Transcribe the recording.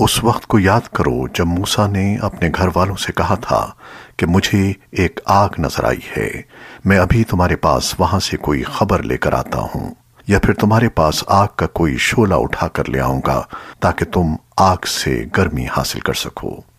اس وقت کو یاد کرو جب موسیٰ نے اپنے گھر والوں سے کہا تھا کہ مجھے ایک آگ نظر آئی ہے۔ میں ابھی تمہارے پاس وہاں سے کوئی خبر لے کر آتا ہوں یا پھر تمہارے پاس آگ کا کوئی شعلہ اٹھا کر لے آؤں گا تاکہ تم آگ سے گرمی حاصل کر سکو۔